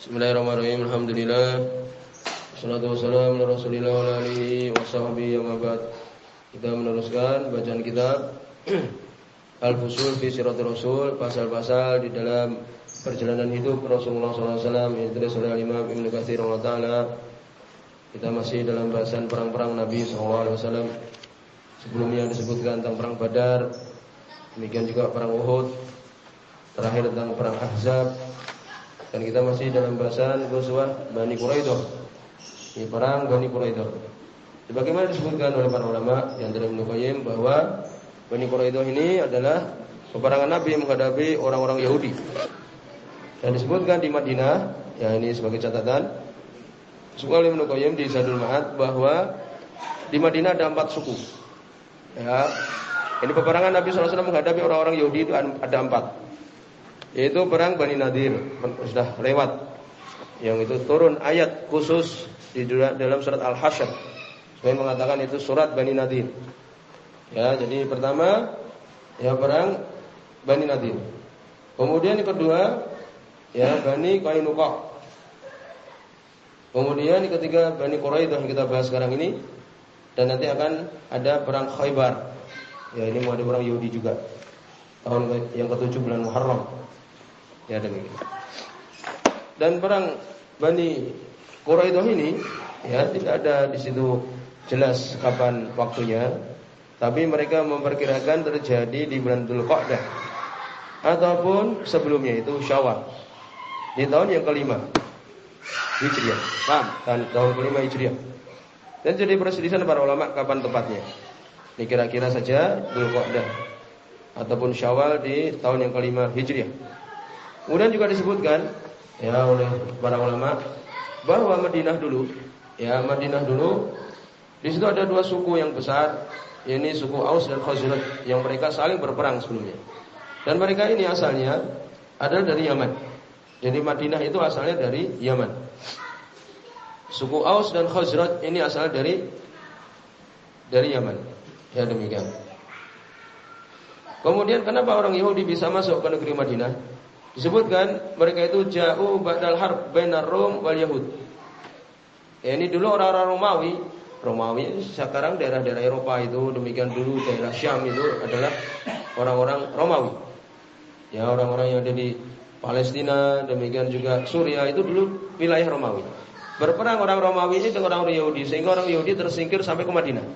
Bismillahirrahmanirrahim. Alhamdulillah. Wassalatu wassalamu ala Rasulillah wa alihi wa sahbihi wa ba'd. Kita meneruskan bacaan kitab Al-Fusul fi Siratul Rasul, pasal-pasal di dalam perjalanan hidup Rasulullah SAW yang ditulis oleh Imam Ibnu Katsir taala. Kita masih dalam bahasan perang-perang Nabi SAW. Sebelumnya disebutkan tentang perang Badar, demikian juga perang Uhud, terakhir tentang perang Ahzab, dan kita masih dalam bahasan Ghazwah Bani Quraidah. Ini perang Bani Quraidah. Sebagaimana disebutkan oleh para ulama yang dari Ibnu Qayyim bahwa Bani Quraidah ini adalah peperangan Nabi menghadapi orang-orang Yahudi. Dan disebutkan di Madinah, ya ini sebagai catatan, disebutkan oleh Ibnu Qayyim di Zadul Ma'ad bahwa di Madinah ada empat suku. Ya, ini peperangan Nabi SAW menghadapi orang-orang Yahudi itu ada empat yaitu perang Bani Nadir. Sudah lewat. Yang itu turun ayat khusus di dalam surat Al-Hasyr saya mengatakan itu surat Bani Nadir. Ya jadi pertama ya perang Bani Nadir. Kemudian yang kedua ya Bani Qainuqa. Kemudian yang ketiga Bani Quraidah yang kita bahas sekarang ini. Dan nanti akan ada perang Khaybar. Ya ini mau ada perang Yahudi juga. Tahun yang ketujuh bulan Muharram Ya demikian. Dan perang Bani Quraidah ini ya tidak ada di situ jelas kapan waktunya, tapi mereka memperkirakan terjadi di bulan Dzulqa'dah ataupun sebelumnya itu Syawal. Di tahun yang kelima Hijriah. Paham? Kan tahun kelima Hijriah. Dan jadi perselisihan para ulama kapan tepatnya. Ini kira-kira saja Dzulqa'dah ataupun Syawal di tahun yang kelima Hijriah. Kemudian juga disebutkan ya oleh para ulama bahwa Madinah dulu, ya Madinah dulu di situ ada dua suku yang besar, ini suku Aus dan Khazraj yang mereka saling berperang sebelumnya. Dan mereka ini asalnya adalah dari Yaman. Jadi Madinah itu asalnya dari Yaman. Suku Aus dan Khazraj ini asal dari dari Yaman. Ya demikian. Kemudian kenapa orang Yahudi bisa masuk ke negeri Madinah? Disebutkan mereka itu jauh ba'dal harb bainar Rom wal Yahud. Ya, ini dulu orang-orang Romawi, Romawi sekarang daerah-daerah Eropa itu demikian dulu daerah Syam itu adalah orang-orang Romawi. Ya, orang-orang yang ada di Palestina, demikian juga Suriah itu dulu wilayah Romawi. Berperang orang Romawi ini dengan orang Yahudi sehingga orang Yahudi tersingkir sampai ke Madinah.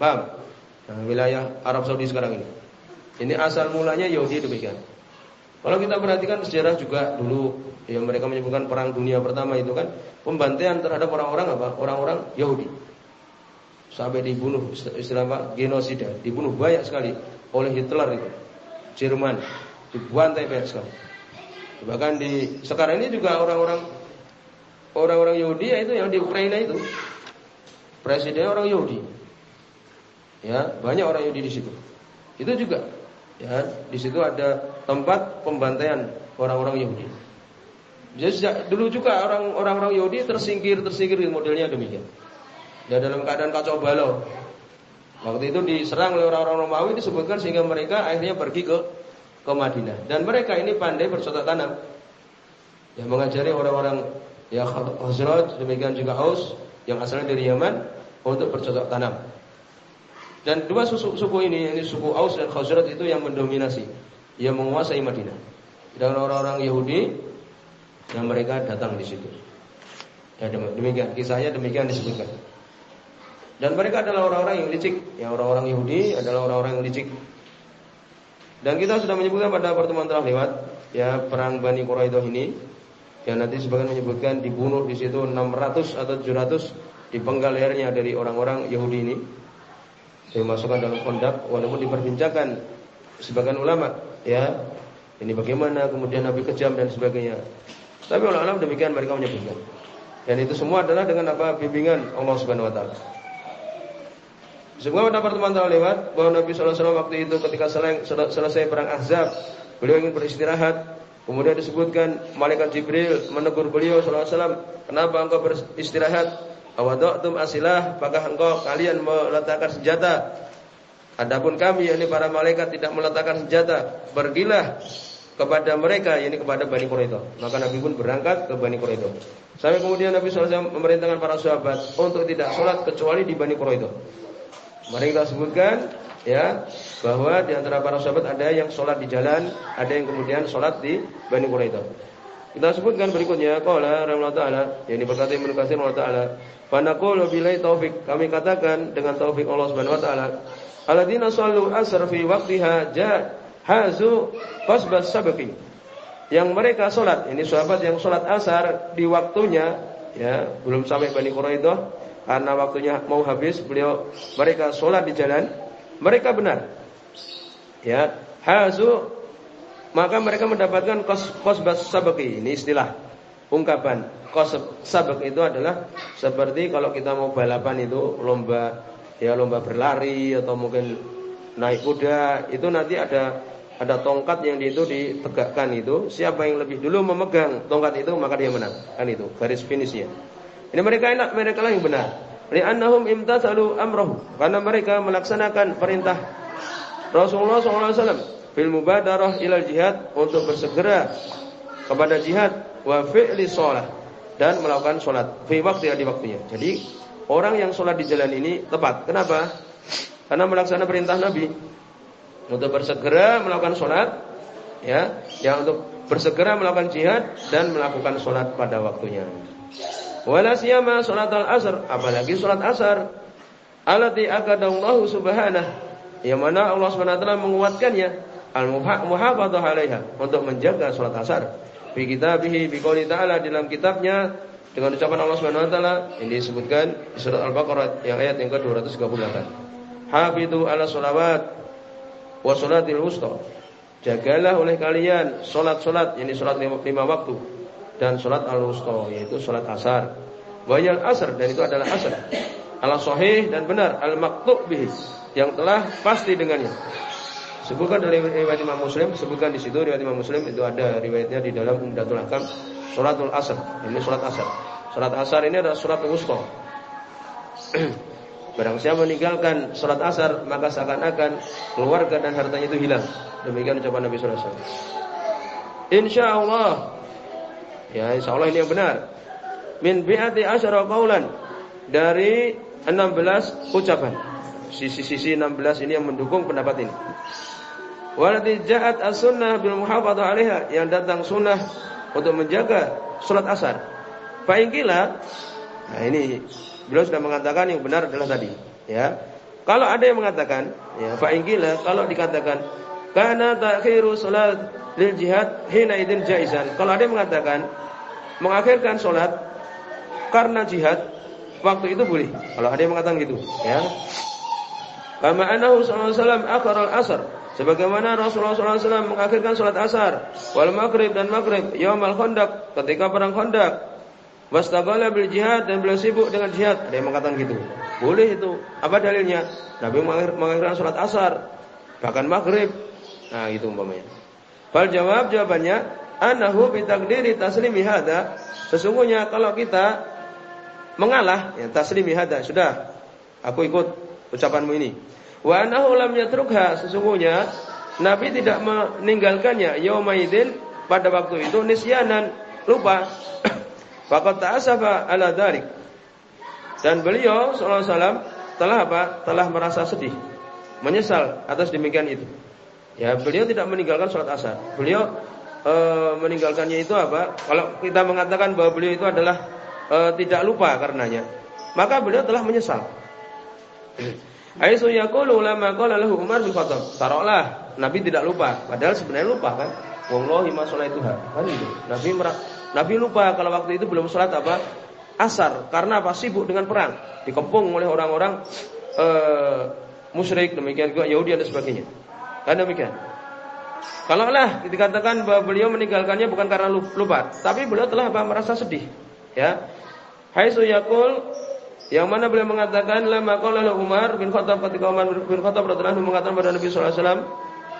Paham? Nah, wilayah Arab Saudi sekarang ini. Ini asal mulanya Yahudi demikian. Kalau kita perhatikan sejarah juga dulu yang mereka menyebutkan perang dunia pertama itu kan pembantaian terhadap orang-orang apa? Orang-orang Yahudi. Sampai dibunuh istilah apa? Genosida, dibunuh banyak sekali oleh Hitler itu. Jerman dibantai banyak sekali. Bahkan di sekarang ini juga orang-orang orang-orang Yahudi ya itu yang di Ukraina itu. Presiden orang Yahudi. Ya, banyak orang Yahudi di situ. Itu juga Ya, di situ ada tempat pembantaian orang-orang Yahudi. Jadi sejak dulu juga orang-orang Yahudi tersingkir tersingkir modelnya demikian. Ya dalam keadaan kacau balau. Waktu itu diserang oleh orang-orang Romawi disebutkan sehingga mereka akhirnya pergi ke ke Madinah. Dan mereka ini pandai bercocok tanam. Ya mengajari orang-orang ya Khazraj demikian juga Aus yang asalnya dari Yaman untuk bercocok tanam. Dan dua suku, suku ini, ini suku Aus dan Khazraj itu yang mendominasi, yang menguasai Madinah. Dan orang-orang Yahudi yang mereka datang di situ. Ya demikian kisahnya demikian disebutkan. Dan mereka adalah orang-orang yang licik, yang orang-orang Yahudi adalah orang-orang yang licik. Dan kita sudah menyebutkan pada pertemuan telah lewat ya perang Bani Quraidah ini yang nanti sebagian menyebutkan dibunuh di situ 600 atau 700 dipenggal lehernya dari orang-orang Yahudi ini dimasukkan dalam kondak walaupun diperbincangkan sebagian ulama ya ini bagaimana kemudian Nabi kejam dan sebagainya. Tapi ulama demikian mereka menyebutkan. Dan itu semua adalah dengan apa? Bimbingan Allah Subhanahu wa taala. Semua pada pertemuan telah lewat bahwa Nabi SAW waktu itu ketika selesai perang Ahzab beliau ingin beristirahat. Kemudian disebutkan malaikat Jibril menegur beliau SAW kenapa engkau beristirahat? Awadoktum asilah, apakah engkau kalian meletakkan senjata? Adapun kami, yakni para malaikat tidak meletakkan senjata. Pergilah kepada mereka, yakni kepada Bani Quraidah. Maka Nabi pun berangkat ke Bani Quraidah. Sampai kemudian Nabi SAW memerintahkan para sahabat untuk tidak sholat kecuali di Bani Quraidah. Mari kita sebutkan ya bahwa di antara para sahabat ada yang sholat di jalan, ada yang kemudian sholat di Bani Quraidah. Kita sebutkan berikutnya qala rahimahullah taala, yang berkata Ibnu Katsir rahimahullah taala, "Fa naqulu billahi taufik." Kami katakan dengan taufik Allah Subhanahu wa taala, "Alladzina shallu asr fi waqtiha ja hazu qasbas sabqi." Yang mereka sholat, ini sahabat yang sholat asar di waktunya, ya belum sampai Bani Quraidah, karena waktunya mau habis, beliau mereka sholat di jalan, mereka benar. Ya, hazu maka mereka mendapatkan kos kosbas sabaki. Ini istilah ungkapan kos sabak itu adalah seperti kalau kita mau balapan itu lomba ya lomba berlari atau mungkin naik kuda itu nanti ada ada tongkat yang itu ditegakkan itu. Siapa yang lebih dulu memegang tongkat itu maka dia menang. Kan itu garis finishnya. Ini mereka enak mereka lah yang benar. Li'annahum imtathalu amrahu karena mereka melaksanakan perintah Rasulullah SAW fil mubadarah ilal jihad untuk bersegera kepada jihad. Wa fi'li shalah dan melakukan salat fi waktu di waktunya. Jadi orang yang salat di jalan ini tepat. Kenapa? Karena melaksanakan perintah Nabi untuk bersegera melakukan salat ya, yang untuk bersegera melakukan jihad dan melakukan salat pada waktunya. Wala siyama salat al-asr, apalagi salat asar. Alati akadallahu subhanahu yang mana Allah taala menguatkannya al-muhafadzah 'alaiha untuk menjaga salat asar. Fi kitabihi bi ta'ala dalam kitabnya dengan ucapan Allah Subhanahu wa taala yang disebutkan di surat Al-Baqarah yang ayat yang ke-238. Hafidu 'ala sholawat wa sholatil wusta. Jagalah oleh kalian salat-salat yakni salat lima, lima waktu dan salat al-wusta yaitu salat asar. Wayal asar dan itu adalah asar. Ala sahih dan benar al-maqtu' bihi yang telah pasti dengannya. Sebutkan dari riwayat Imam Muslim, sebutkan di situ riwayat Imam Muslim itu ada riwayatnya di dalam Umdatul Hakam, Salatul Asar. Ini salat Asar. Salat Asar ini adalah salat wusta. Barang siapa meninggalkan salat Asar, maka seakan-akan keluarga dan hartanya itu hilang. Demikian ucapan Nabi sallallahu alaihi wasallam. Insyaallah. Ya, insyaallah ini yang benar. Min bi'ati asyara qaulan dari 16 ucapan. Sisi-sisi 16 ini yang mendukung pendapat ini. Walati ja'at as-sunnah bil muhafadzah 'alaiha yang datang sunnah untuk menjaga salat asar. Fa Nah ini beliau sudah mengatakan yang benar adalah tadi, ya. Kalau ada yang mengatakan, ya fa kalau dikatakan karena takhiru salat lil jihad hina idin jaizan. Kalau ada yang mengatakan mengakhirkan salat karena jihad waktu itu boleh. Kalau ada yang mengatakan gitu, ya. Kama anahu sallallahu alaihi wasallam akhara al-asr Sebagaimana Rasulullah SAW mengakhirkan sholat asar, wal maghrib dan maghrib, al khandaq, ketika perang khandaq. Wastaghala bil jihad dan beliau sibuk dengan jihad. Dia mengatakan gitu. Boleh itu. Apa dalilnya? Nabi mengakhirkan sholat asar, bahkan maghrib. Nah, itu umpamanya. Fal jawab jawabannya, anahu bitakdiri taslimi hada. Sesungguhnya kalau kita mengalah, ya taslimi hada, sudah. Aku ikut ucapanmu ini. Wa annahu lam yatrukha sesungguhnya Nabi tidak meninggalkannya yaumaidin pada waktu itu nisyanan lupa. Faqad ta'asafa ala dzalik. Dan beliau sallallahu alaihi wasallam telah apa? Telah merasa sedih, menyesal atas demikian itu. Ya, beliau tidak meninggalkan sholat asar. Beliau e, meninggalkannya itu apa? Kalau kita mengatakan bahwa beliau itu adalah e, tidak lupa karenanya, maka beliau telah menyesal. Aisu yaqulu lama qala lahu Umar bin Khattab. Taruhlah Nabi tidak lupa, padahal sebenarnya lupa kan. Wallahi ma itu Kan itu. Nabi Nabi lupa kalau waktu itu belum sholat apa? Asar. Karena apa? Sibuk dengan perang. Dikepung oleh orang-orang uh, musyrik, demikian juga Yahudi dan sebagainya. Kan demikian. Kalau lah dikatakan bahwa beliau meninggalkannya bukan karena lupa, tapi beliau telah apa? merasa sedih. Ya. Haitsu yaqul yang mana beliau mengatakan lama qala Umar bin Khattab ketika Umar bin Khattab radhiyallahu mengatakan kepada Nabi sallallahu alaihi wasallam,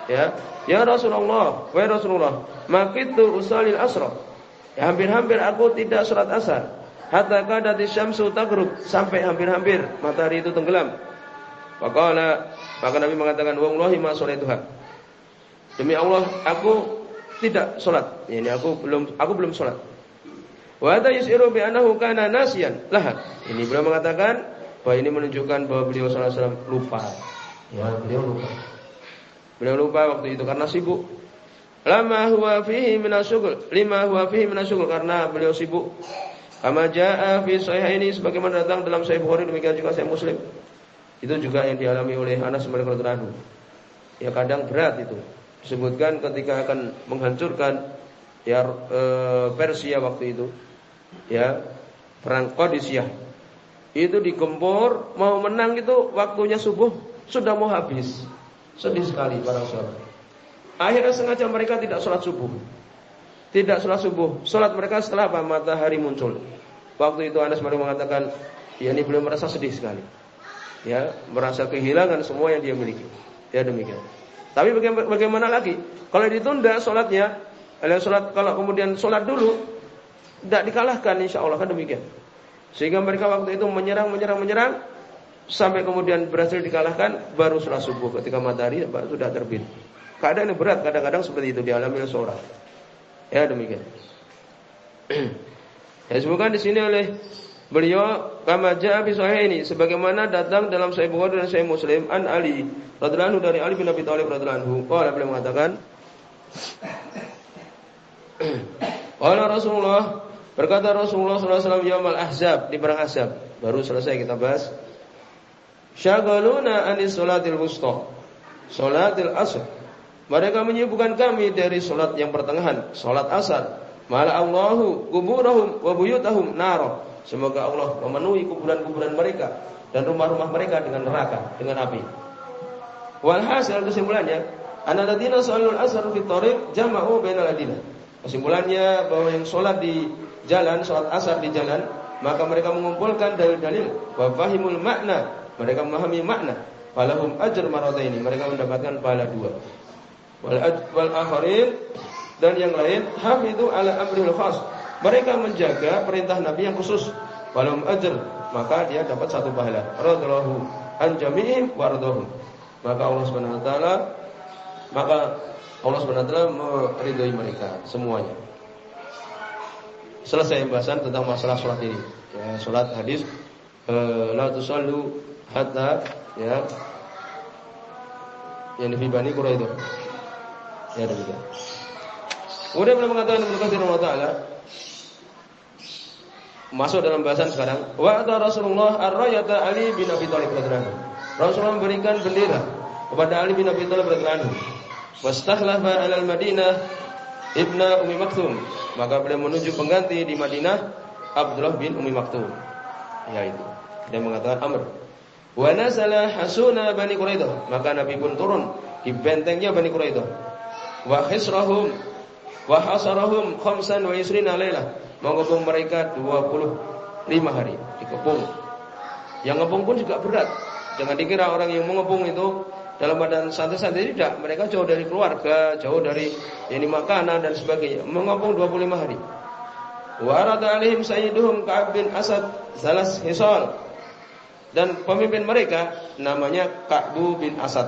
ya, ya Rasulullah, wa Rasulullah, makitu usalil asra. Ya hampir-hampir aku tidak salat asar. Hatta kadati syamsu tagrub sampai hampir-hampir matahari itu tenggelam. Faqala maka Nabi mengatakan wallahi ma Tuhan. Demi Allah aku tidak sholat. Ini aku belum aku belum sholat. Wa hadza yusiru bi annahu kana nasiyan. Ini beliau mengatakan bahwa ini menunjukkan bahwa beliau sallallahu alaihi wasallam lupa. Ya, beliau lupa. Beliau lupa waktu itu karena sibuk. Lama huwa fihi minasyugul, lima huwa fihi minasyugul karena beliau sibuk. Kama jaa fi ini sebagaimana datang dalam Sahih Bukhari demikian juga Sahih Muslim. Itu juga yang dialami oleh Anas bin Malik radhiyallahu Ya kadang berat itu. Disebutkan ketika akan menghancurkan ya e, Persia waktu itu. Ya perang Qadisiyah. Itu digempur mau menang itu waktunya subuh sudah mau habis. Sedih sekali para sahabat akhirnya sengaja mereka tidak sholat subuh. Tidak sholat subuh. Sholat mereka setelah apa? Matahari muncul. Waktu itu Anas baru mengatakan ya ini belum merasa sedih sekali. Ya merasa kehilangan semua yang dia miliki. Ya demikian. Tapi bagaimana lagi? Kalau ditunda sholatnya kalau sholat kalau kemudian sholat dulu tidak dikalahkan insya Allah kan demikian. Sehingga mereka waktu itu menyerang, menyerang, menyerang sampai kemudian berhasil dikalahkan baru sholat subuh ketika matahari sudah terbit. Keadaan yang berat kadang-kadang seperti itu dialami oleh seorang. Ya demikian. ya sebutkan di sini oleh beliau kama jaa fi ini sebagaimana datang dalam Sahih Bukhari dan Sahih Muslim an Ali radhiyallahu dari Ali bin Abi Thalib radhiyallahu anhu. Qala beliau mengatakan Qala Rasulullah Berkata Rasulullah SAW Yamal Ahzab di perang Ahzab. Baru selesai kita bahas. Syagaluna anis solatil wusta. Solatil asr. Mereka menyibukkan kami dari solat yang pertengahan. Solat asar. Mala Allahu kuburahum wa buyutahum. Semoga Allah memenuhi kuburan-kuburan mereka dan rumah-rumah mereka dengan neraka, dengan api. Walhasil kesimpulannya, anadina salul asar fi tariq jama'u bainal adina. Kesimpulannya bahwa yang sholat di jalan, sholat asar di jalan, maka mereka mengumpulkan dalil-dalil wa fahimul makna, mereka memahami makna. Falahum ajr marataini, mereka mendapatkan pahala dua. Wal wal akharin dan yang lain hafidu ala amril khas. Mereka menjaga perintah Nabi yang khusus. Falahum ajr, maka dia dapat satu pahala. Radallahu an jami'im wardahum. Maka Allah Subhanahu wa taala maka Allah taala meridhai mereka semuanya selesai pembahasan tentang masalah sholat ini. Ya, sholat hadis eh, la tusallu hatta ya yang di Bani itu. Ya demikian. Kemudian beliau mengatakan Ibnu Katsir taala masuk dalam bahasan sekarang wa Rasulullah ar-rayata Ali bin Abi Thalib radhiyallahu Rasulullah memberikan bendera kepada Ali bin Abi Thalib radhiyallahu anhu. Wastakhlafa al Madinah Ibnu Umi Maktum. Maka beliau menuju pengganti di Madinah Abdullah bin Umi Maktum. Yaitu dia mengatakan Amr. Wa nazala hasuna Bani Quraidah. Maka Nabi pun turun di bentengnya Bani Quraidah. Wa khisrahum wa hasarahum khamsan wa yusrina lailah. Mengepung mereka 25 hari dikepung. Yang ngepung pun juga berat. Jangan dikira orang yang mengepung itu dalam badan santai-santai tidak. Mereka jauh dari keluarga jauh dari ini makanan dan sebagainya. Mengopung 25 hari. Warada alaihim sayyiduhum Ka'ab bin Asad salas hisal. Dan pemimpin mereka namanya Ka'bu bin Asad.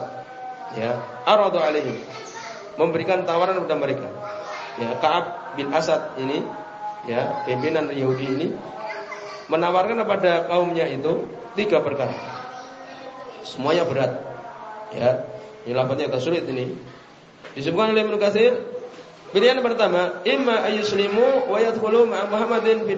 Ya arada alaihim. Memberikan tawaran kepada mereka. Ya Ka'ab bin Asad ini ya pimpinan Yahudi ini menawarkan kepada kaumnya itu tiga perkara. Semuanya berat Ya, ini lafaznya agak sulit ini. Disebutkan oleh Ibnu Katsir, pilihan pertama, imma ayyuslimu wa yadkhulu Muhammadin fi.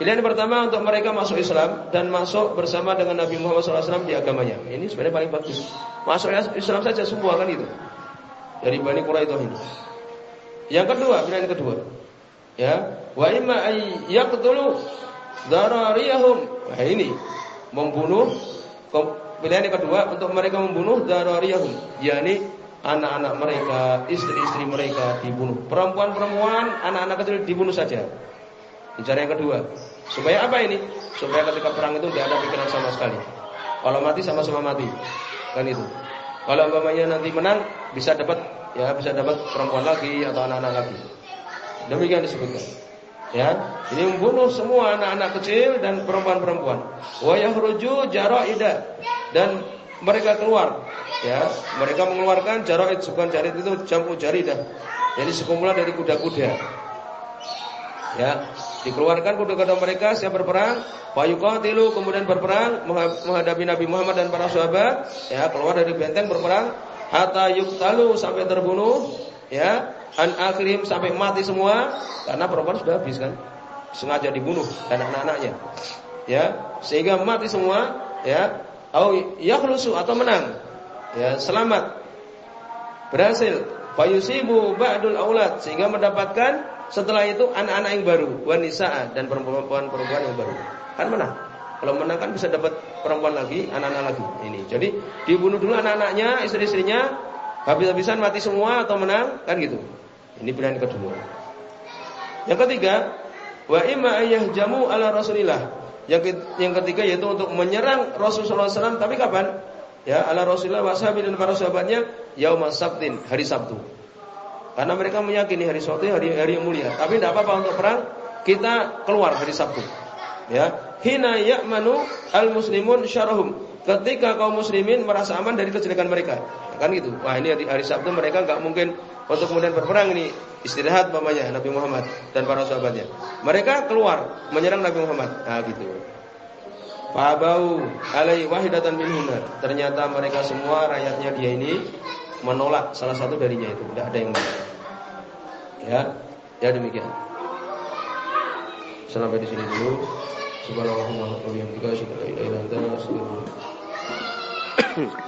Pilihan pertama untuk mereka masuk Islam dan masuk bersama dengan Nabi Muhammad SAW di agamanya. Ini sebenarnya paling bagus. Masuk Islam saja semua kan itu. Dari Bani Quraidah ini. Yang kedua, pilihan kedua. Ya, wa imma ay yaqtulu darariyahum. Wah ini membunuh Pilihan yang kedua untuk mereka membunuh darariyahum, yakni anak-anak mereka, istri-istri mereka dibunuh. Perempuan-perempuan, anak-anak kecil dibunuh saja. Cara yang kedua. Supaya apa ini? Supaya ketika perang itu tidak ada pikiran sama sekali. Kalau mati sama-sama mati. Kan itu. Kalau umpamanya nanti menang bisa dapat ya bisa dapat perempuan lagi atau anak-anak lagi. Demikian disebutkan. Ya, ini membunuh semua anak-anak kecil dan perempuan-perempuan. Wa yahruju jara'ida dan mereka keluar ya. Mereka mengeluarkan jaroid bukan jarit itu jampu jaridah jadi sekumpulan dari kuda-kuda ya. Dikeluarkan kuda-kuda mereka siap berperang. Fayuqatilu kemudian berperang menghadapi Nabi Muhammad dan para sahabat ya. Keluar dari benteng berperang. Hatta yuktalu sampai terbunuh ya. An akhirim sampai mati semua karena perempuan sudah habis kan. Sengaja dibunuh dan anak-anaknya ya. Sehingga mati semua ya au yakhlusu atau menang. Ya selamat. Berhasil. Fayusibu ba'dul aulad sehingga mendapatkan setelah itu anak-anak yang baru wanita dan perempuan-perempuan yang baru. Kan menang. Kalau menang kan bisa dapat perempuan lagi anak-anak lagi. Ini. Jadi dibunuh dulu anak-anaknya istri-istrinya habis-habisan mati semua atau menang kan gitu. Ini pilihan kedua. Yang ketiga wa imma jamu ala rasulillah yang ketiga yaitu untuk menyerang Rasulullah SAW tapi kapan? Ya, ala Rasulullah wasabi dan para sahabatnya yaumul sabtin, hari Sabtu. Karena mereka meyakini hari Sabtu hari hari yang mulia. Tapi tidak apa-apa untuk perang, kita keluar hari Sabtu. Ya, hina ya'manu al-muslimun syarahum. Ketika kaum muslimin merasa aman dari kejelekan mereka. Kan gitu. Wah, ini hari, hari Sabtu mereka nggak mungkin untuk kemudian berperang ini istirahat mamanya Nabi Muhammad dan para sahabatnya. Mereka keluar menyerang Nabi Muhammad. Nah gitu. Fabau alai wahidatan minhunna. Ternyata mereka semua rakyatnya dia ini menolak salah satu darinya itu. Tidak ada yang mau. Ya, ya demikian. Sampai di sini dulu. Subhanallah wa bihamdika asyhadu an la ilaha illa anta astaghfiruka Hmm.